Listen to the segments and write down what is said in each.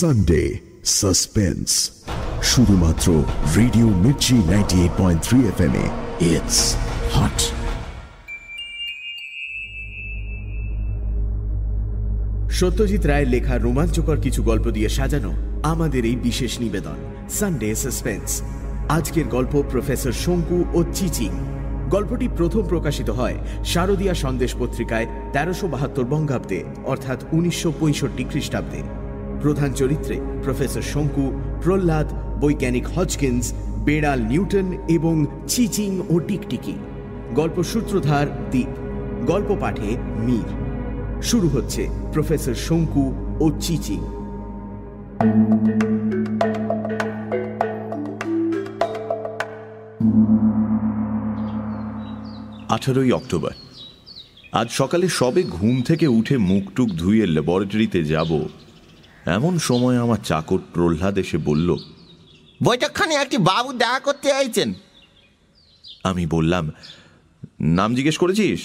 Sunday suspense শুধুমাত্র radio Mirchi ninety eight point three F M it's hot Satyajit রায়ের লেখা রোমাঞ্চকর কিছু গল্প দিয়ে সাজানো আমাদের এই বিশেষ নিবেদন সানডে সাসপেন্স আজকের গল্প প্রফেসর শঙ্কু ও চিচি। গল্পটি প্রথম প্রকাশিত হয় শারদীয়া সন্দেশ পত্রিকায় তেরোশো বাহাত্তর বঙ্গাব্দে, অর্থাৎ উনিশশো পঁয়ষট্টি খ্রিস্টাব্দে। প্রধান চরিত্রে প্রফেসর শঙ্কু, প্রহ্লাদ, বৈজ্ঞানিক হজকিন্স, বেড়াল নিউটন এবং চিচিং ও টিকটিকি। গল্প সূত্রধার দ্বীপ গল্প পাঠে মীর। শুরু হচ্ছে প্রফেসর শঙ্কু ও চিচিং। আঠারোই অক্টোবর। আজ সকালে সবে ঘুম থেকে উঠে মুখটুক ধুয়ে ল্যাবরেটরিতে যাব এমন সময় আমার চাকর প্রহ্লাদ এসে বলল বৈঠকখানে একটি বাবু দেখা করতে আইছেন। আমি বললাম নাম জিজ্ঞেস করেছিস?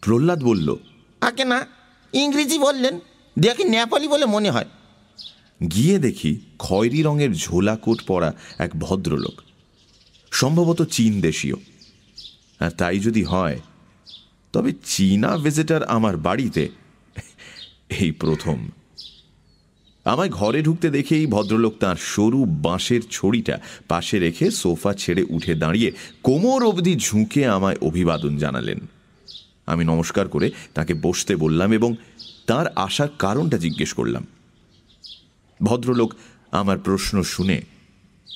প্রহ্লাদ বলল আগে না ইংরেজি বললেন দেখি নেপালি বলে মনে হয়। গিয়ে দেখি খয়েরি রঙের ঝোলা কোট পরা এক ভদ্রলোক সম্ভবত চীন দেশীয়। আর তাই যদি হয় তবে চীনা ভিজিটার আমার বাড়িতে এই প্রথম। আমায় ঘরে ঢুকতে দেখেই ভদ্রলোক তাঁর সরু বাঁশের ছড়িটা পাশে রেখে সোফা ছেড়ে উঠে দাঁড়িয়ে কোমর অবধি ঝুঁকে আমায় অভিবাদন জানালেন। আমি নমস্কার করে তাকে বসতে বললাম এবং তার আসার কারণটা জিজ্ঞেস করলাম। ভদ্রলোক আমার প্রশ্ন শুনে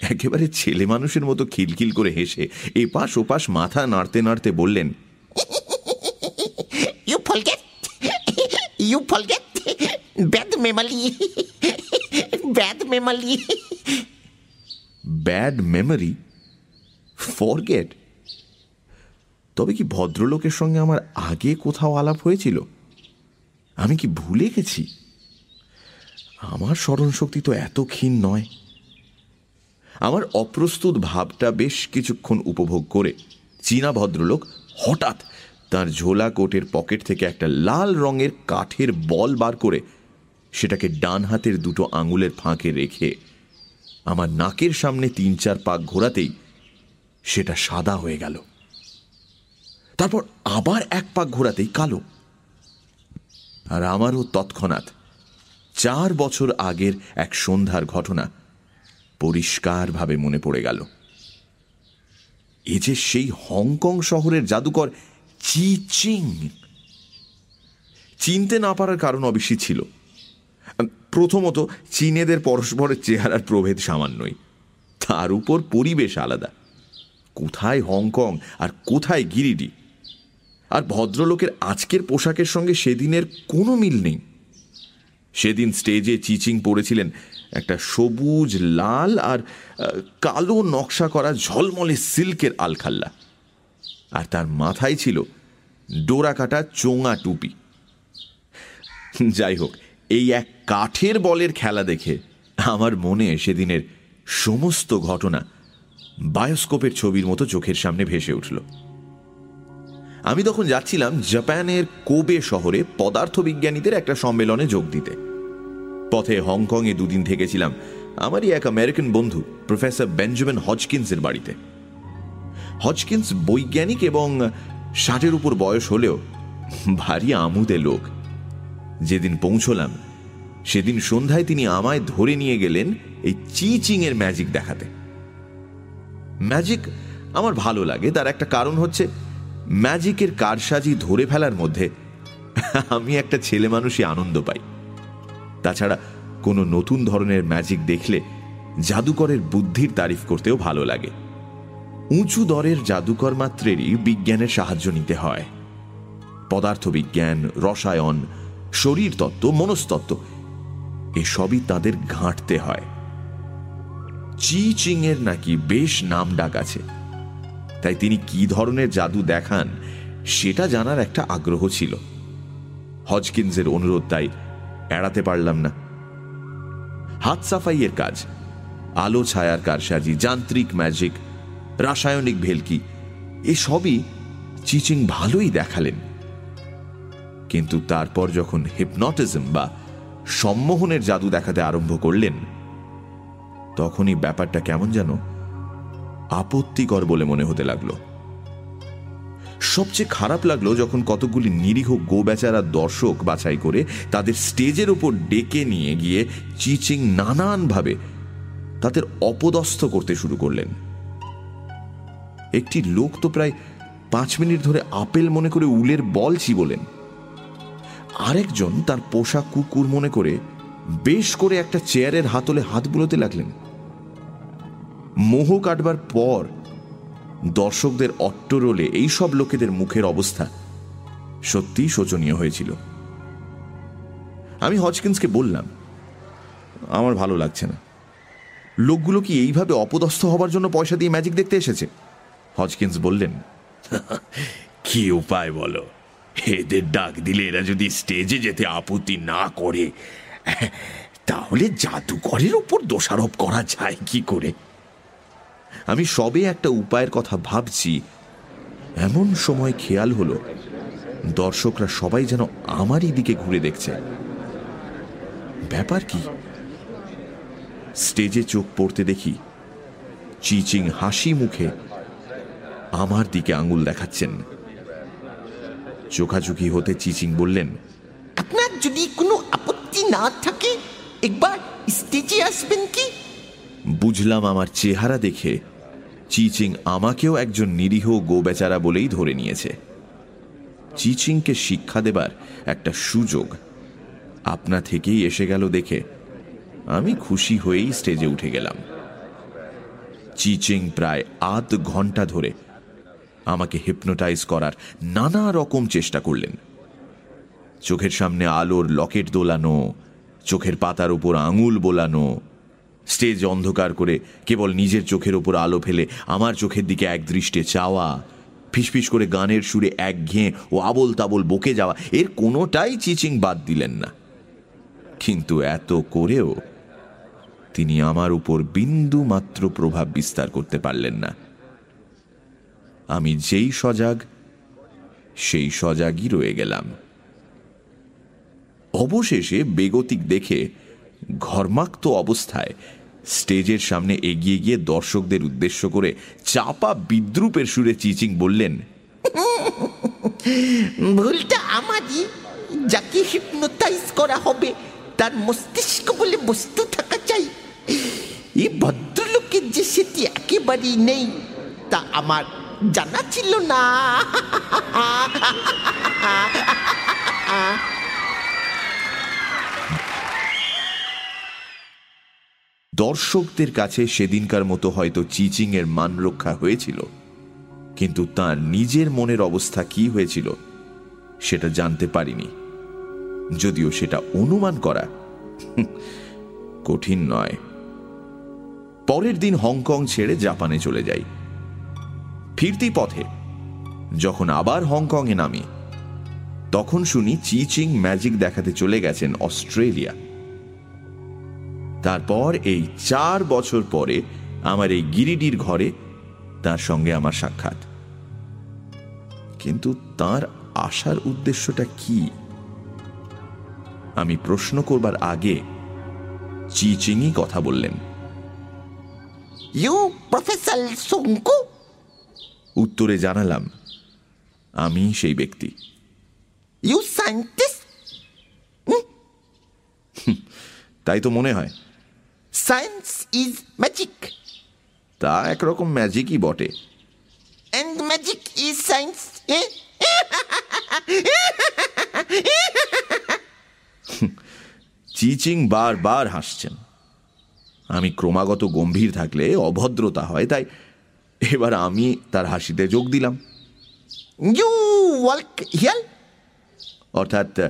একেবারে ছেলে মানুষের মতো খিলখিল করে হেসে এপাশ ওপাশ মাথা নাড়তে নাড়তে বললেন you forget you forget bad memory bad memory bad memory forget তবে কি ভদ্রলোকের সঙ্গে আমার আগে কোথাও আলাপ হয়েছিল? আমি কি ভুলে গেছি? আমার স্মরণশক্তি তো এত ক্ষীণ নয়। আমার অপ্রস্তুত ভাবটা বেশ কিছুক্ষণ উপভোগ করে চীনা ভদ্রলোক হঠাৎ তার ঝোলা কোটের পকেট থেকে একটা লাল রঙের কাঠের বল বার করে সেটাকে ডান হাতের দুটো আঙুলের ফাঁকে রেখে আমার নাকের সামনে তিন চার পাক ঘোরাতেই সেটা সাদা হয়ে গেল। তারপর আবার এক পাক ঘোরাতেই কালো। আর আমারও তৎক্ষণাৎ চার বছর আগের এক সন্ধ্যার ঘটনা পরিষ্কারভাবে মনে পড়ে গেল। এ যে সেই হংকং শহরের জাদুকর চি চিং। চিনতে না পারার কারণ অবশ্যই ছিল। প্রথমত চীনেদের পরস্পরের চেহারার প্রভেদ সামান্যই। তার উপর পরিবেশ আলাদা। কোথায় হংকং আর কোথায় গিরিডি? আর ভদ্রলোকের আজকের পোশাকের সঙ্গে সেদিনের কোনো মিল নেই। সেদিন স্টেজে চিচিং পড়েছিলেন একটা সবুজ, লাল আর কালো নকশা করা ঝলমলে সিল্কের আলখাল্লা। আর তার মাথায় ছিল ডোরা কাটা চোঙা টুপি। যাই হোক এই এক কাঠের বলের খেলা দেখে আমার মনে সেদিনের সমস্ত ঘটনা বায়োস্কোপের ছবির মতো চোখের সামনে ভেসে উঠল। আমি তখন যাচ্ছিলাম জাপানের কোবে শহরে পদার্থবিজ্ঞানীদের একটা সম্মেলনে যোগ দিতে। পথে হংকংয়ে দুদিন থেকেছিলাম আমারই এক আমেরিকান বন্ধু, প্রফেসর বেঞ্জামিন হজকিন্সের বাড়িতে। হজকিন্স বৈজ্ঞানিক এবং ষাটের উপর বয়স হলেও ভারী আমুদে লোক। যেদিন পৌঁছলাম, সেদিন সন্ধ্যায় তিনি আমায় ধরে নিয়ে গেলেন এই চিচিং এর ম্যাজিক দেখাতে। ম্যাজিক আমার ভালো লাগে, তার একটা কারণ হচ্ছে ম্যাজিকের কারসাজি ধরে ফেলার মধ্যে আমি একটা ছেলে মানুষই আনন্দ পাই। তাছাড়া কোনো নতুন ধরনের ম্যাজিক দেখলে জাদুকরের বুদ্ধির তারিফ করতেও ভালো লাগে। উঁচু দরের জাদুকর মাত্রেরই বিজ্ঞানের সাহায্য নিতে হয়। পদার্থবিজ্ঞান, রসায়ন শরীরতত্ত্ব, মনস্তত্ত্ব, এসবই তাদের ঘাঁটতে হয়। চি চিং এর নাকি বেশ নাম ডাক আছে। তাই তিনি কি ধরনের জাদু দেখান, সেটা জানার একটা আগ্রহ ছিল। হজকিন্সের অনুরোধ তাই এড়াতে পারলাম না। হাত সাফাইয়ের কাজ, আলো ছায়ার কারসাজি, যান্ত্রিক ম্যাজিক রাসায়নিক ভেলকি, এসবই চিচিং ভালোই দেখালেন। কিন্তু তারপর যখন হিপনটিজম বা সম্মোহনের জাদু দেখাতে আরম্ভ করলেন, তখনই ব্যাপারটা কেমন যেন আপত্তিকর বলে মনে হতে লাগল। সবচেয়ে খারাপ লাগল যখন কতগুলি নিরীহ গো বেচারা দর্শক বাছাই করে তাদের স্টেজের ওপর ডেকে নিয়ে গিয়ে চিচিং নানানভাবে তাদের অপদস্থ করতে শুরু করলেন। একটি লোক তো প্রায় পাঁচ মিনিট ধরে আপেল মনে করে উলের বল চিবোলেন আরেকজন তার পোষা কুকুর মনে করে বেশ করে একটা চেয়ারের হাতলে হাত বুলোতে লাগলেন। মোহ কাটবার পর দর্শকদের অট্টরোলে এইসব লোকেদের মুখের অবস্থা সত্যিই শোচনীয় হয়েছিল। আমি হজকিন্সকে বললাম, আমার ভালো লাগছে না। লোকগুলো কি এইভাবে অপদস্থ হবার জন্য পয়সা দিয়ে ম্যাজিক দেখতে এসেছে? হজকিন্স বললেন, কি উপায় বলো? এদের ডাক দিলে এরা যদি স্টেজে যেতে আপত্তি না করে, তাহলে জাদুকরের উপর দোষারোপ করা যায় কি করে? আমি সবে একটা উপায়ের কথা ভাবছি। এমন সময় খেয়াল হলো, দর্শকরা সবাই যেন আমারই দিকে ঘুরে দেখছে। ব্যাপার কি? স্টেজে চোখ পড়তে দেখি, চিচিং হাসি মুখে আমার দিকে আঙুল দেখাচ্ছেন। চোখাচোখি হতে চিচিং বললেন আপনার যদি কোনো আপত্তি না থাকে একবার স্টেজে আসবেন কি? বুঝলাম আমার চেহারা দেখে চিচিং আমাকেও একজন নিরীহ গোবেচারা বলেই ধরে নিয়েছে। চিচিংকে শিক্ষা দেবার একটা সুযোগ আপনা থেকেই এসে গেল দেখে আমি খুশি হয়েই স্টেজে উঠে গেলাম। চিচিং প্রায় আধ ঘণ্টা ধরে আমাকে হিপনোটাইজ করার নানা রকম চেষ্টা করলেন। চোখের সামনে আলোর লকেট দোলানো, চোখের পাতার উপর আঙুল বোলানো, স্টেজ অন্ধকার করে কেবল নিজের চোখের ওপর আলো ফেলে আমার চোখের দিকে এক দৃষ্টে চাওয়া, ফিসফিস করে গানের সুরে এক ঘেঁ ও আবল তাবল বকে যাওয়া, এর কোনোটাই চিচিং বাদ দিলেন না। কিন্তু এত করেও তিনি আমার উপর বিন্দু মাত্র প্রভাব বিস্তার করতে পারলেন না। আমি যেই সজাগ, সেই সজাগই রয়ে গেলাম। অবশেষে বেগতিক দেখে ঘর্মাক্ত অবস্থায় স্টেজের সামনে এগিয়ে গিয়ে দর্শকদের উদ্দেশ্য করে চাপা বিদ্রুপের সুরে চিচিং বললেন, ভুলটা আমারই, যাকে হিপনোটাইজ করা হবে, তার মস্তিষ্ক বলে বস্তু থাকা চাই। এই ভদ্রলোকের যে সেটি একেবারেই নেই, তা আমার জানা ছিল না। দর্শকদের কাছে সেদিনকার মতো হয়তো চিচিং এর মান রক্ষা হয়েছিল, কিন্তু তার নিজের মনের অবস্থা কি হয়েছিল, সেটা জানতে পারিনি। যদিও সেটা অনুমান করা কঠিন নয়। পরের দিন হংকং ছেড়ে জাপানে চলে যাই। ফিরতি পথে, যখন আবার হংকংয়ে নামি, তখন শুনি চিচিং ম্যাজিক দেখাতে চলে গেছেন অস্ট্রেলিয়া। তারপর এই চার বছর পরে আমার এই গিরিডির ঘরে তার সঙ্গে আমার সাক্ষাৎ। কিন্তু তার আসার উদ্দেশ্যটা কি? আমি প্রশ্ন করবার আগে চিচিংই কথা বললেন। ইউ প্রফেসর শঙ্কু উত্তরে জানালাম আমি সেই ব্যক্তি। ইউ সায়েন্টিস্ট তাই তো মনে হয়। সায়েন্স ইজ ম্যাজিক তা একরকম ম্যাজিকই বটে। And magic is science Chiching বারবার হাসছেন। আমি ক্রমাগত গম্ভীর থাকলে অভদ্রতা হয় তাই এবার আমি তার হাসিতে যোগ দিলাম। ইউ ওয়ার্ক হিয়ার অর্থাৎ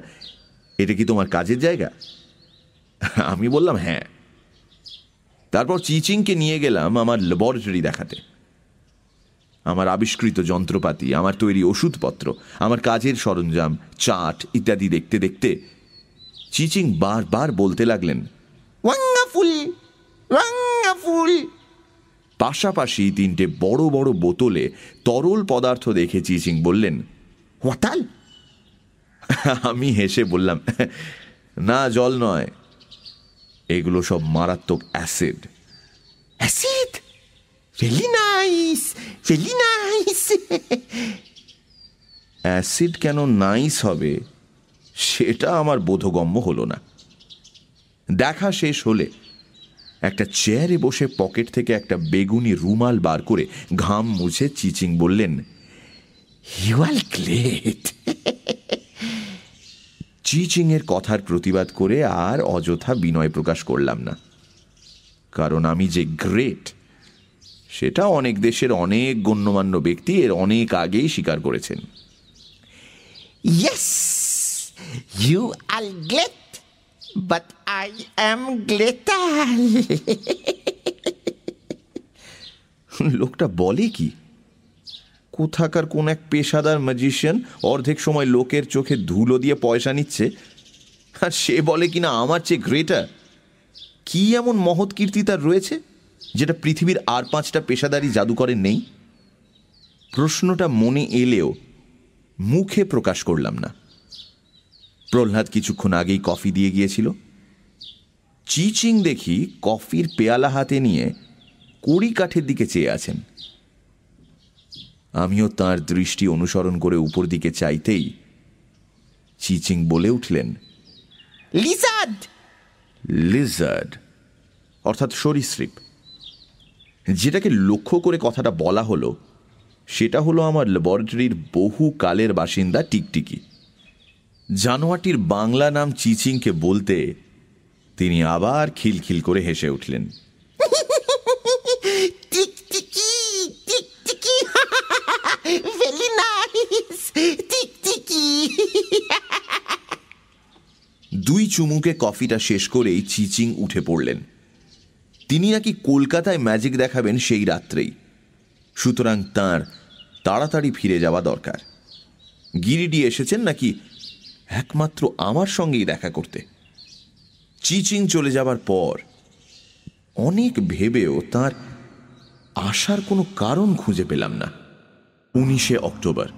এটা কি তোমার কাজের জায়গা? আমি বললাম হ্যাঁ। তারপর চিচিংকে নিয়ে গেলাম আমার ল্যাবরেটরি দেখাতে। আমার আবিষ্কৃত যন্ত্রপাতি আমার তৈরি ওষুধপত্র আমার কাজের সরঞ্জাম চাট ইত্যাদি দেখতে দেখতে চিচিং বারবার বলতে লাগলেন ওয়ান্ডারফুল ওয়ান্ডারফুল পাশাপাশি তিনটে বড় বড় বোতলে তরল পদার্থ দেখে চিচিং বললেন ওয়াটাল আমি হেসে বললাম না জল নয়। এগুলো সব মারাত্মক acid. Acid? Very nice nice acid কেন নাইস হবে সেটা আমার বোধগম্য হলো না। দেখা শেষ হলে একটা চেয়ারে বসে পকেট থেকে একটা বেগুনি রুমাল বার করে ঘাম মুছে চিচিং বললেন ইউ আর গ্রেট চিচিং এর কথার প্রতিবাদ করে আর অযথা বিনয় প্রকাশ করলাম না। কারণ আমি যে গ্রেট সেটা অনেক দেশের অনেক গণ্যমান্য ব্যক্তি এর অনেক আগেই স্বীকার করেছেন। Yes you are great but I am greater লোকটা বলে কি? কোথাকার কোন এক পেশাদার ম্যাজিশিয়ান অর্ধেক সময় লোকের চোখে ধুলো দিয়ে পয়সা নিচ্ছে, আর সে বলে কিনা আমার চেয়ে গ্রেটার কি এমন মহৎ কীর্তি তার রয়েছে, যেটা পৃথিবীর আর পাঁচটা পেশাদারি জাদুকরের নেই? প্রশ্নটা মনে এলেও মুখে প্রকাশ করলাম না। প্রহ্লাদ কিছুক্ষণ আগেই কফি দিয়ে গিয়েছিল। চিচিং দেখি কফির পেয়ালা হাতে নিয়ে কড়ি কাঠের দিকে চেয়ে আছেন। আমিও তার দৃষ্টি অনুসরণ করে উপর দিকে চাইতেই চিচিং বলে উঠলেন লিজার্ড! লিজার্ড অর্থাৎ সরীসৃপ। যেটাকে লক্ষ্য করে কথাটা বলা হলো সেটা হলো আমার ল্যাবরেটরির বহু কালের বাসিন্দা টিকটিকি। জানোয়ারটির বাংলা নাম চিচিংকে বলতে তিনি আবার খিলখিল করে হেসে উঠলেন। দুই চুমুকে কফিটা শেষ করেই চিচিং উঠে পড়লেন। তিনি নাকি কলকাতায় ম্যাজিক দেখাবেন সেই রাত্রেই। সুতরাং তার তাড়াতাড়ি ফিরে যাওয়া দরকার। গিরিডি এসেছেন নাকি একমাত্র আমার সঙ্গেই দেখা করতে। চিচিং চলে যাবার পর অনেক ভেবেও তার আসার কোনো কারণ খুঁজে পেলাম না। উনিশে অক্টোবর।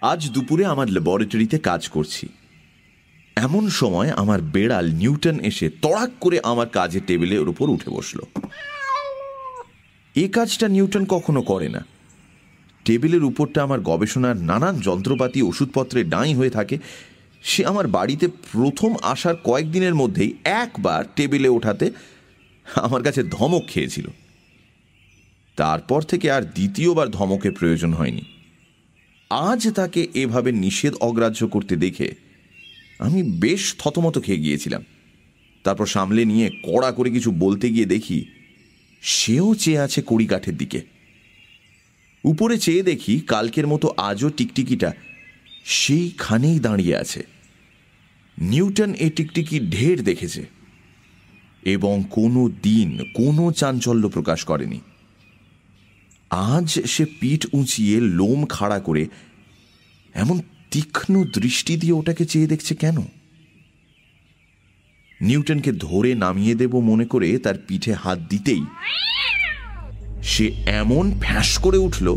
আজ দুপুরে আমার ল্যাবরেটরিতে কাজ করছি। এমন সময় আমার বেড়াল নিউটন এসে তড়াক করে আমার কাজের টেবিলের উপর উঠে বসল। এ কাজটা নিউটন কখনো করে না। টেবিলের উপরটা আমার গবেষণার নানান যন্ত্রপাতি, ওষুধপত্রে ডাঁই হয়ে থাকে। সে আমার বাড়িতে প্রথম আসার কয়েকদিনের মধ্যেই একবার টেবিলে ওঠাতে আমার কাছে ধমক খেয়েছিল। তারপর থেকে আর দ্বিতীয়বার ধমকের প্রয়োজন হয়নি। আজ তাকে এভাবে নিষেধ অগ্রাহ্য করতে দেখে আমি বেশ থতমত খেয়ে গিয়েছিলাম। তারপর সামলে নিয়ে কড়া করে কিছু বলতে গিয়ে দেখি, সেও চেয়ে আছে কড়ি কাঠের দিকে। উপরে চেয়ে দেখি কালকের মতো আজও টিকটিকিটা সেইখানেই দাঁড়িয়ে আছে। নিউটন এ টিকটিকি ঢের দেখেছে এবং কোনো দিন কোনো চাঞ্চল্য প্রকাশ করেনি। আজ সে পিঠ উঁচিয়ে লোম খাড়া করে এমন তীক্ষ্ণ দৃষ্টি দিয়ে ওটাকে চেয়ে দেখছে কেন? নিউটনকে ধরে নামিয়ে দেব মনে করে তার পিঠে হাত দিতেই সে এমন ফ্যাঁস করে উঠল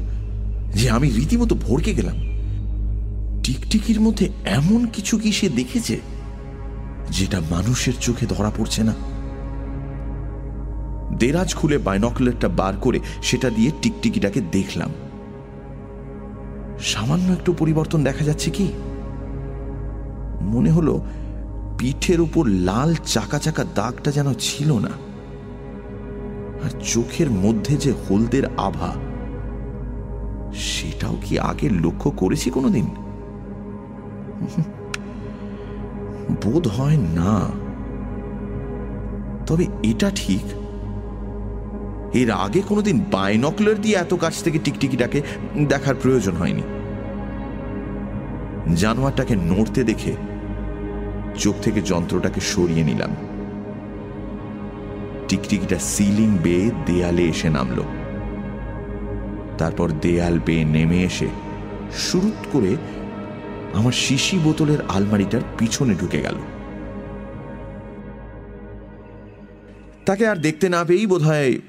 যে আমি রীতিমতো ভরকে গেলাম। টিকটিকির মধ্যে এমন কিছু কি সে দেখেছে যেটা মানুষের চোখে ধরা পড়ছে না? দেরাজ খুলে বাইনকুলারটা বার করে সেটা দিয়ে টিকটিকিটাকে দেখলাম। সামান্য একটু পরিবর্তন দেখা যাচ্ছে কি? মনে হলো পিঠের উপর লাল চাকা চাকা দাগটা যেন ছিল না। আর চোখের মধ্যে যে হলদের আভা, সেটাও কি আগে লক্ষ্য করেছি কোনোদিন? বোধ হয় না। তবে এটা ঠিক। এর আগে কোনোদিন বাইনকুলার দিয়ে এত কাছ থেকে টিকটিকিটাকে দেখার প্রয়োজন হয়নি। জানোয়ারটাকে নড়তে দেখে চোখ থেকে যন্ত্রটাকে সরিয়ে নিলাম। টিকটিকিটা সিলিং বেয়ে দেয়ালে এসে নামল। তারপর দেয়াল বেয়ে নেমে এসে শুরুত করে আমার শিশি বোতলের আলমারিটার পিছনে ঢুকে গেল। তাকে আর দেখতে না পেয়েই বোধহয়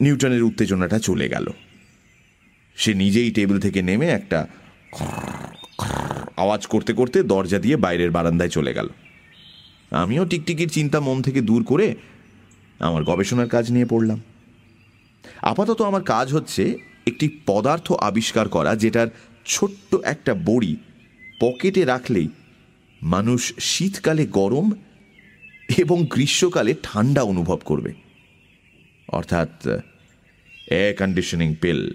নিউটনের উত্তেজনাটা চলে গেল। সে নিজেই টেবিল থেকে নেমে একটা আওয়াজ করতে করতে দরজা দিয়ে বাইরের বারান্দায় চলে গেল। আমিও টিকটিকির চিন্তা মন থেকে দূর করে আমার গবেষণার কাজ নিয়ে পড়লাম। আপাতত আমার কাজ হচ্ছে একটি পদার্থ আবিষ্কার করা, যেটার ছোট্ট একটা বড়ি পকেটে রাখলেই মানুষ শীতকালে গরম এবং গ্রীষ্মকালে ঠান্ডা অনুভব করবে। অর্থাৎ এয়ার কন্ডিশনিং পিল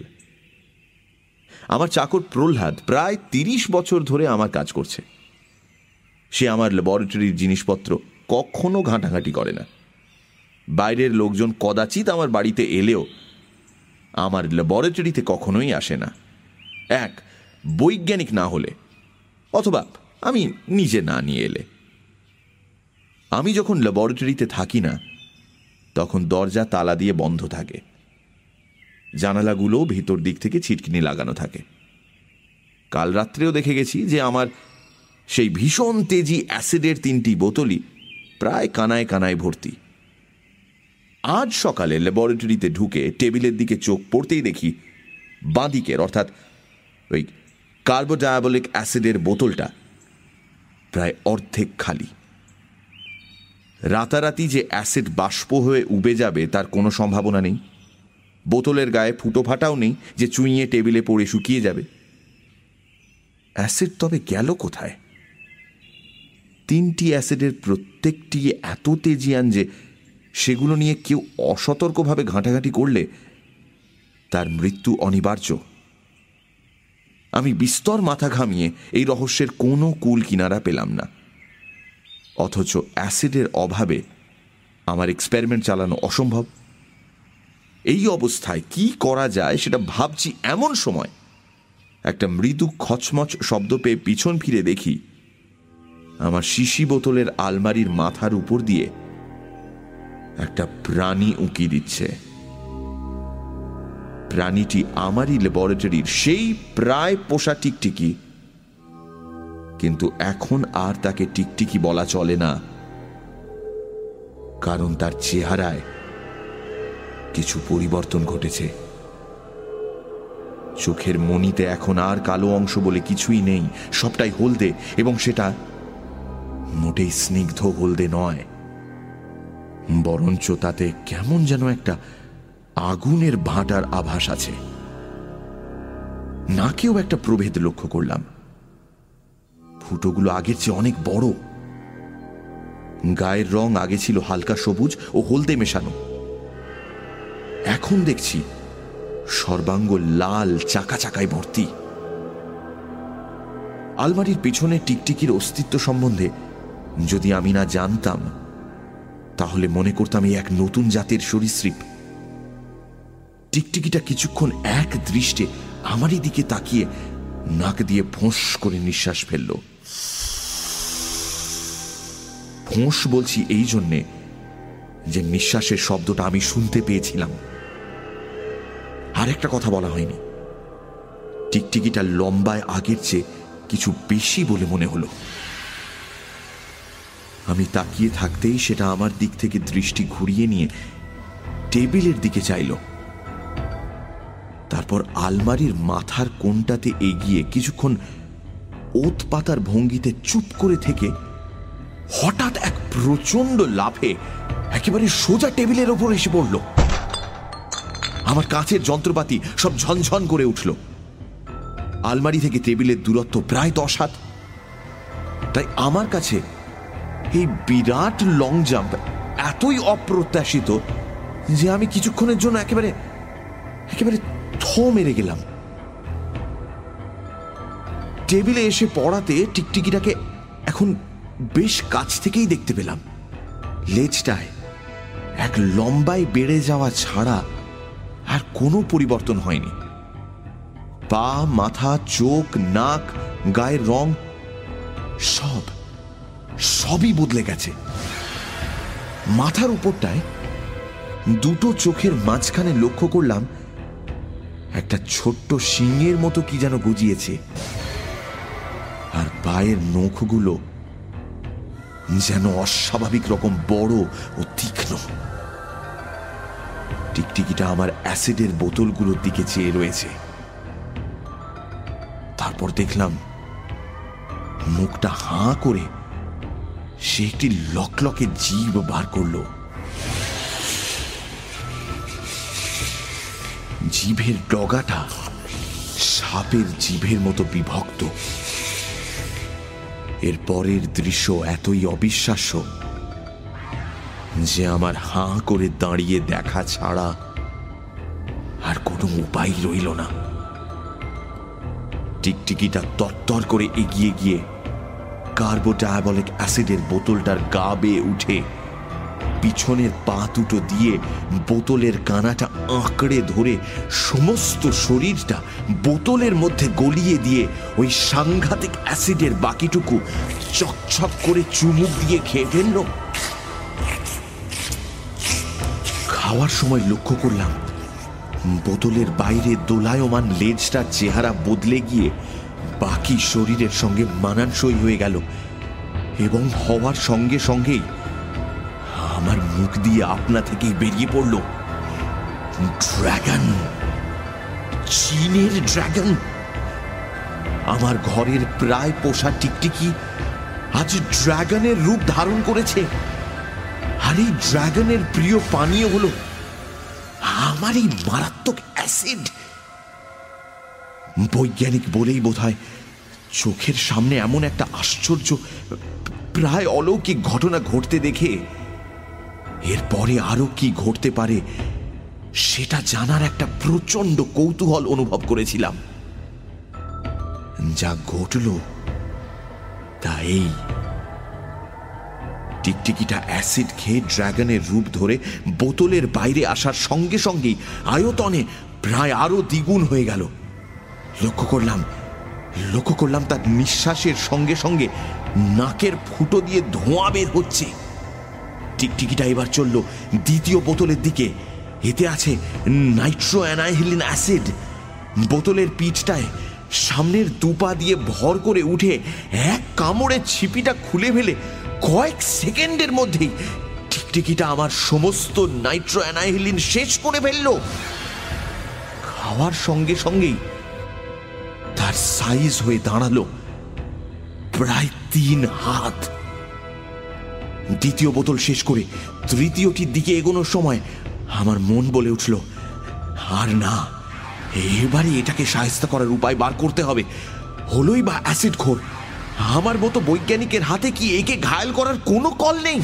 আমার চাকর প্রহ্লাদ প্রায় তিরিশ বছর ধরে আমার কাজ করছে। সে আমার ল্যাবরেটরির জিনিসপত্র কখনো ঘাঁটাঘাঁটি করে না। বাইরের লোকজন কদাচিৎ আমার বাড়িতে এলেও আমার ল্যাবরেটরিতে কখনোই আসে না। এক, বৈজ্ঞানিক না হলে অথবা আমি নিজে না নিয়ে এলে। আমি যখন ল্যাবরেটরিতে থাকি না, তখন দরজা তালা দিয়ে বন্ধ থাকে। জানালাগুলো ভিতর দিক থেকে ছিটকিনি লাগানো থাকে। কাল রাত্রেও দেখে গেছি যে আমার সেই ভীষণ তেজি অ্যাসিডের তিনটি বোতলই প্রায় কানায় কানায় ভর্তি। আজ সকালে ল্যাবরেটরিতে ঢুকে টেবিলের দিকে চোখ পড়তেই দেখি বাঁদিকের, অর্থাৎ ওই কার্বোডায়াবলিক অ্যাসিডের বোতলটা প্রায় অর্ধেক খালি। রাতারাতি যে অ্যাসিড বাষ্প হয়ে উবে যাবে, তার কোনো সম্ভাবনা নেই। বোতলের গায়ে ফুটো ফাটাও নেই যে চুইয়ে টেবিলে পড়ে শুকিয়ে যাবে। অ্যাসিড তবে গেল কোথায়? তিনটি অ্যাসিডের প্রত্যেকটি এত তেজিয়ান যে সেগুলো নিয়ে কেউ অসতর্কভাবে ঘাঁটাঘাঁটি করলে তার মৃত্যু অনিবার্য। আমি বিস্তর মাথা ঘামিয়ে এই রহস্যের কোনো কুল কিনারা পেলাম না। অথচ অ্যাসিডের অভাবে আমার এক্সপেরিমেন্ট চালানো অসম্ভব। এই অবস্থায় কি করা যায় সেটা ভাবছি এমন সময়। একটা মৃদু খচমচ শব্দ পেয়ে পিছন ফিরে দেখি, আমার শিশি বোতলের আলমারির মাথার উপর দিয়ে একটা প্রাণী উঁকি দিচ্ছে। প্রাণীটি আমারই ল্যাবরেটরির সেই প্রায় পোষা টিকটিকি। কিন্তু এখন আর তাকে টিকটিকি বলা চলে না। কারণ তার চেহারায় কিছু পরিবর্তন ঘটেছে। চোখের মনিতে এখন আর কালো অংশ বলে কিছুই নেই, সবটাই হলদে, এবং সেটা মোটেই স্নিগ্ধ হলদে নয়। বরঞ্চ তাতে কেমন যেন একটা আগুনের ভাঁটার আভাস আছে। নাকেও একটা প্রভেদ লক্ষ্য করলাম। ফুটোগুলো আগের চেয়ে অনেক বড়। গায়ের রং আগে ছিল হালকা সবুজ ও হলদে মেশানো। এখন দেখছি সর্বাঙ্গ লাল চাকা চাকায় ভর্তি। আলমারির পিছনে টিকটিকির অস্তিত্ব সম্বন্ধে যদি আমি না জানতাম, তাহলে মনে করতাম এই এক নতুন জাতের সরীসৃপ। টিকটিকিটা কিছুক্ষণ এক দৃষ্টে আমারই দিকে তাকিয়ে নাক দিয়ে ফোঁস করে নিঃশ্বাস ফেলল। ফোঁস বলছি এই জন্যে যে নিঃশ্বাসের শব্দটা আমি শুনতে পেয়েছিলাম। আর একটা কথা বলা হয়নি। টিকটিকিটা লম্বায় আগের চেয়ে কিছু বেশি বলে মনে হলো। আমি তাকিয়ে থাকতেই সেটা আমার দিক থেকে দৃষ্টি ঘুরিয়ে নিয়ে টেবিলের দিকে চাইল। তারপর আলমারির মাথার কোনটাতে এগিয়ে কিছুক্ষণ ওত পাতার ভঙ্গিতে চুপ করে থেকে হঠাৎ এক প্রচণ্ড লাফে একেবারে সোজা টেবিলের ওপর এসে পড়ল। আমার কাছের যন্ত্রপাতি সব ঝনঝন করে উঠল। আলমারি থেকে টেবিলের দূরত্ব প্রায় দশ হাত। তাই আমার কাছে এই বিরাট লং জাম্প এতই অপ্রত্যাশিত যে আমি কিছুক্ষণের জন্য একেবারে একেবারে থ মেরে গেলাম। টেবিলে এসে পড়াতে টিকটিকিটাকে এখন বেশ কাছ থেকেই দেখতে পেলাম। লেজটায় এক লম্বায় বেড়ে যাওয়া ছাড়া আর কোনো পরিবর্তন হয়নি। পা, মাথা, চোখ, নাক, গায়ের রং সব, সবই বদলে গেছে। মাথার উপরটায় দুটো চোখের মাঝখানে লক্ষ্য করলাম একটা ছোট্ট শিঙের মতো কি যেন গজিয়েছে। আর পায়ের নখগুলো যেন অস্বাভাবিক রকম বড় ও তীক্ষ্ণ। টিকটিকিটা আমার অ্যাসিডের বোতলগুলোর দিকে চেয়ে রয়েছে। তারপর দেখলাম মুখটা হাঁ করে সে একটি লকলকে জীব বার করল। জিভের ডগাটা সাপের জিভের মতো বিভক্ত। এর পরের দৃশ্য এতই অবিশ্বাস্য যে আমার হাঁ করে দাঁড়িয়ে দেখা ছাড়া আর কোনো উপায় রইল না। টিকটিকিটা তরতর করে এগিয়ে গিয়ে কার্বোডায়াবলিক অ্যাসিডের বোতলটার গা বেয়ে উঠে পিছনের পা দুটো দিয়ে বোতলের কানাটা আঁকড়ে ধরে সমস্ত শরীরটা বোতলের মধ্যে গলিয়ে দিয়ে ওই সাংঘাতিক অ্যাসিডের বাকিটুকু চকচক করে চুমুক দিয়ে খেয়ে ফেলল। খাওয়ার সময় লক্ষ্য করলাম, বোতলের বাইরে দোলায়মান লেজটার চেহারা বদলে গিয়ে বাকি শরীরের সঙ্গে মানানসই হয়ে গেল এবং হওয়ার সঙ্গে সঙ্গেই আমার মুখ দিয়ে আপনা থেকেই বেরিয়ে পড়ল ড্রাগন। চীনের ড্রাগন। আমার ঘরের প্রায় পোষা টিকটিকি আজ ড্রাগনের রূপ ধারণ করেছে। আর এই ড্রাগনের প্রিয় পানীয় হলো আমার এই মারাত্মক অ্যাসিড। বৈজ্ঞানিক বলেই বোধ চোখের সামনে এমন একটা আশ্চর্য, প্রায় অলৌকিক ঘটনা ঘটতে দেখে এরপরে আরও কি ঘটতে পারে, সেটা জানার একটা প্রচণ্ড কৌতূহল অনুভব করেছিলাম। যা ঘটল, তা এই। টিকটিকিটা অ্যাসিড খেয়ে ড্রাগনের রূপ ধরে বোতলের বাইরে আসার সঙ্গে সঙ্গেই আয়তনে প্রায় আরও দ্বিগুণ হয়ে গেল। লক্ষ্য করলাম লক্ষ্য করলাম তার নিঃশ্বাসের সঙ্গে সঙ্গে নাকের ফুটো দিয়ে ধোঁয়া বের হচ্ছে। টিকটিকিটা এবার চলল দ্বিতীয় বোতলের দিকে। এতে আছে নাইট্রো অ্যানাইহিলিন অ্যাসিড। বোতলের পিঠটায় সামনের দুপা দিয়ে ভর করে উঠে এক কামড়ে ছিপিটা খুলে ফেলে কয়েক সেকেন্ডের মধ্যেই টিকটিকিটা আমার সমস্ত নাইট্রো অ্যানাইহিলিন শেষ করে ফেলল। খাওয়ার সঙ্গে সঙ্গেই তার সাইজ হয়ে দাঁড়াল। প্রায় তিন হাত। দ্বিতীয় বোতল শেষ করে তৃতীয়টির দিকে এগোনোর সময় আমার মন বলে উঠল, আর না এবারে এটাকে সাহায্য করার উপায় বার করতে হবে। হলোই বা অ্যাসিড খোর আমার মতো বৈজ্ঞানিকের হাতে কি একে ঘায়াল করার কোনো কল নেই?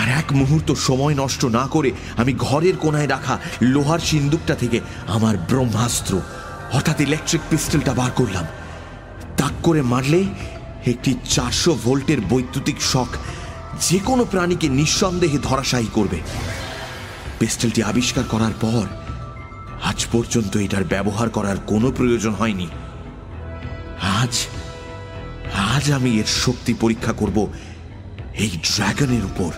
আর এক মুহূর্ত সময় নষ্ট না করে আমি ঘরের কোনায় রাখা লোহার সিন্দুকটা থেকে আমার ব্রহ্মাস্ত্র হঠাৎ ইলেকট্রিক পিস্টলটা বার করলাম। তাক করে মারলে একটি চারশো ভোল্টের বৈদ্যুতিক শখ যে কোনো প্রাণীকে নিঃসন্দেহে ধরাশায়ী করবে। পিস্টলটি আবিষ্কার করার পর আজ পর্যন্ত এটার ব্যবহার করার কোনো প্রয়োজন হয়নি। আজ আজ আমি এর শক্তি পরীক্ষা করব এই ড্রাগনের উপর।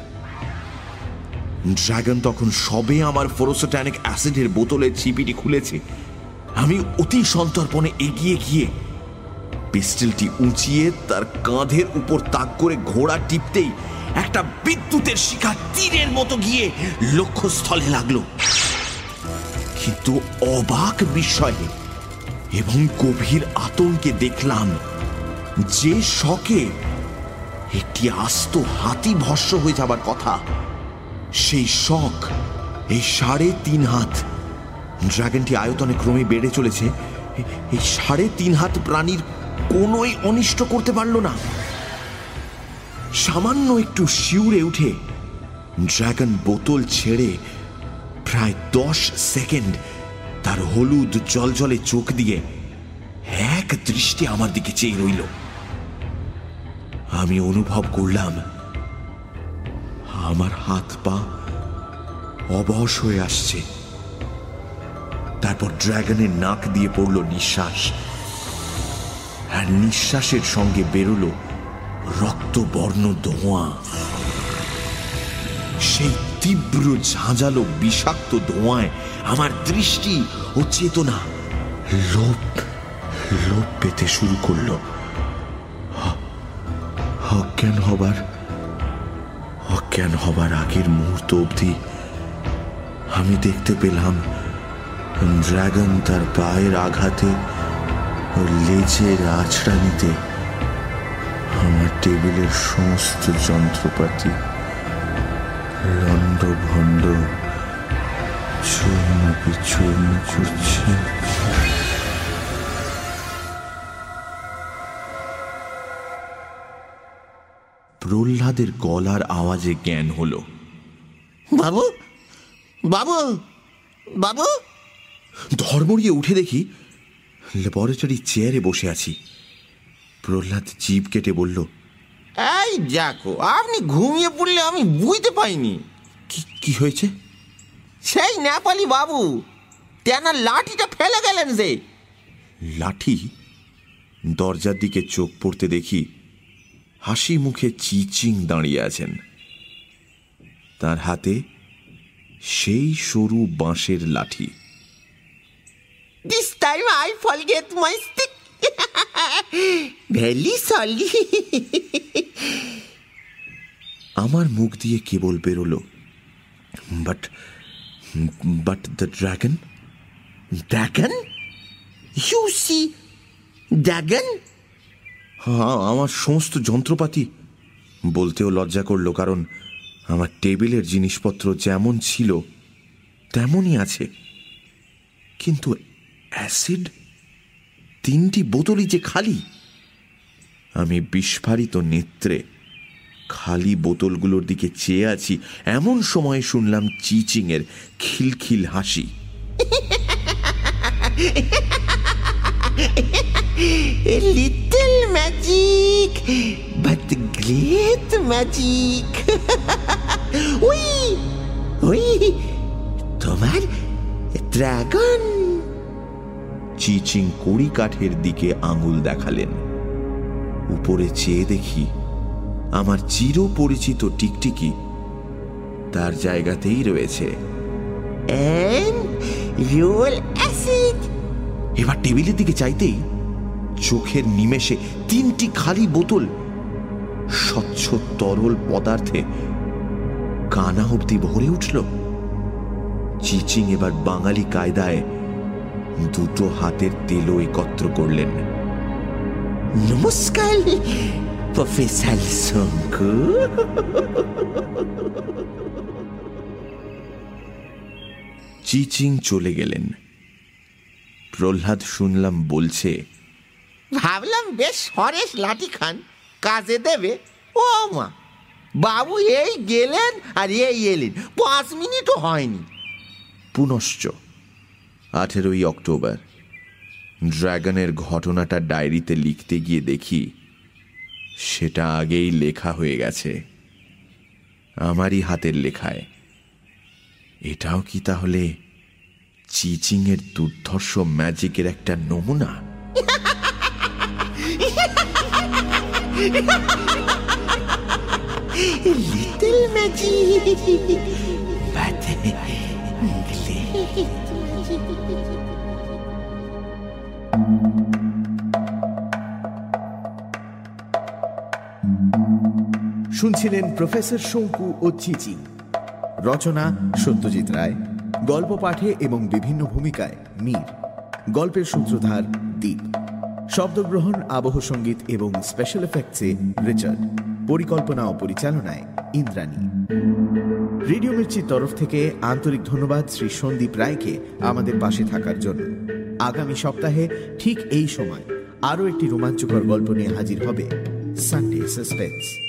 ড্রাগন তখন সবে আমার ফোরোসোট্যানিক অ্যাসিডের বোতলের চিপিটি খুলেছে। আমি অতি সন্তর্পণে এগিয়ে গিয়ে পিস্টলটি উঁচিয়ে তার কাঁধের উপর তাক করে ঘোড়া টিপতেই একটা বিদ্যুতের শিখা তীরের মতো গিয়ে লক্ষ্যস্থলে লাগল। কিন্তু অবাক বিস্ময়ে এবং গভীর আতঙ্কে দেখলাম যে শকে একটি আস্ত হাতি ভস্য হয়ে যাবার কথা। সেই শখ, এই সাড়ে তিন হাত, ড্রাগনটি আয়তনে ক্রমে বেড়ে চলেছে, এই সাড়ে তিন হাত প্রাণীর কোনোই অনিষ্ট করতে পারল না। সামান্য একটু শিউরে উঠে ড্রাগন বোতল ছেড়ে প্রায় দশ সেকেন্ড তার হলুদ জলজলে চোখ দিয়ে এক দৃষ্টি আমার দিকে চেয়ে রইল। আমি অনুভব করলাম, আমার হাত পা অবশ হয়ে আসছে। তারপর ড্রাগনের নাক দিয়ে পড়ল নিঃশ্বাস। আর নিঃশ্বাসের সঙ্গে বেরোলো রক্তবর্ণ ধোঁয়া। সেই তীব্র ঝাঁঝালো বিষাক্ত ধোঁয়ায় আমার দৃষ্টি ও চেতনা লোপ লোপ পেতে শুরু করল। অজ্ঞান হবার অজ্ঞান হবার আগের মুহূর্ত অবধি আমি দেখতে পেলাম ড্রাগন তার পায়ের আঘাতে ও লেজের আছড়ানিতে আমার টেবিলের সমস্ত যন্ত্রপাতি লন্ড ভণ্ড চূর্ণ বিচূর্ণ করছে। প্রহ্লাদের গলার আওয়াজে জ্ঞান হলো। বাবু? বাবু? বাবু? ধর্মড়িয়ে উঠে দেখি ল্যাবরেটরি চেয়ারে বসে আছি। প্রহ্লাদ জিভ কেটে বলল এই দেখো আপনি ঘুমিয়ে পড়লে আমি বুঝতে পাইনি। কি কি হয়েছে? সেই নেপালি বাবু তেনার লাঠিটা ফেলে গেলেন যে। লাঠি? দরজার দিকে চোখ পড়তে দেখি হাসি মুখে চিচিং দাঁড়িয়ে আছেন। তার হাতে সেই সরু বাঁশের লাঠি। This time I forget my stick very sorry আমার মুখ দিয়ে কেবল বেরোলো। But but the dragon dragon you see dragon হ্যাঁ আমার সমস্ত যন্ত্রপাতি। বলতেও লজ্জা করল কারণ আমার টেবিলের জিনিসপত্র যেমন ছিল তেমনই আছে। কিন্তু অ্যাসিড? তিনটি বোতলই যে খালি। আমি বিস্ফারিত নেত্রে খালি বোতলগুলোর দিকে চেয়ে আছি এমন সময় শুনলাম চিচিংয়ের খিলখিল হাসি। Little magic, but great magic. We we তোমার ড্রাগন চিচিং কড়ি কাঠের দিকে আঙুল দেখালেন। উপরে চেয়ে দেখি আমার চির পরিচিত টিকটিকি তার জায়গাতেই রয়েছে. এবার টেবিলের দিকে চাইতেই চোখের নিমেষে তিনটি খালি বোতল স্বচ্ছ তরল পদার্থে কানা অব্দি ভরে উঠল। চিচিং এবার বাঙালি কায়দায় দুটো হাতের তেলও একত্র করলেন। নমস্কার প্রফেসর শঙ্কু। চিচিং চলে গেলেন। প্রহ্লাদ শুনলাম বলছে ভাবলাম বেশ হরেশ লাঠি খান কাজে দেবে। ও মা বাবু এই গেলেন আর এই এলেন পাঁচ মিনিটও হয়নি। পুনশ্চ আঠেরোই অক্টোবর। ড্রাগনের ঘটনাটা ডায়েরিতে লিখতে গিয়ে দেখি সেটা আগেই লেখা হয়ে গেছে। আমারই হাতের লেখায়। এটাও কি তাহলে চিচিংয়ের দুর্ধর্ষ ম্যাজিকের একটা নমুনা? Little magic. শুনছিলেন প্রফেসর শঙ্কু ও চিচি। রচনা সত্যজিৎ রায়। গল্প পাঠে এবং বিভিন্ন ভূমিকায় মীর। গল্পের সূত্রধার দ্বীপ শব্দগ্রহণ, আবহ সংগীত এবং স্পেশাল এফেক্টসে রিচার্ড। পরিকল্পনা ও পরিচালনায় ইন্দ্রাণী। রেডিও মির্চির তরফ থেকে আন্তরিক ধন্যবাদ শ্রী সন্দীপ রায়কে আমাদের পাশে থাকার জন্য। আগামী সপ্তাহে ঠিক এই সময় আরও একটি রোমাঞ্চকর গল্প নিয়ে হাজির হবে সানডে সাসপেন্স